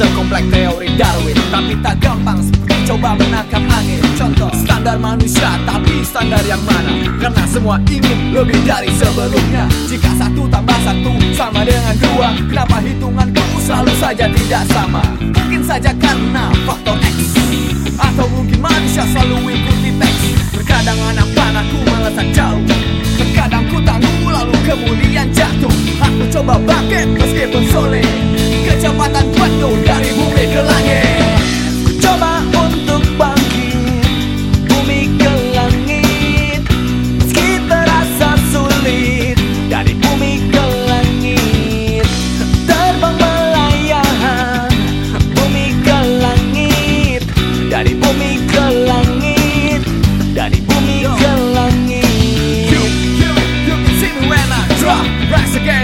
Sekomplek teori Darwin. Tapi tak gampang seperti coba menangkap angin. Contoh standar manusia tapi standar yang mana? Karena semua ingin lebih dari sebelumnya. Jika satu tambah satu sama dengan dua Kenapa hitunganku selalu saja tidak sama? Mungkin saja karena faktor X. Atau mungkin manusia selalu ikuti teks. Terkadang anak panahku meletak jauh. Terkadang ku tangguh lalu kemudian jatuh. Dari bumi ke langit. Dari bumi ke langit. You, you, you see me when I drop. Rise again.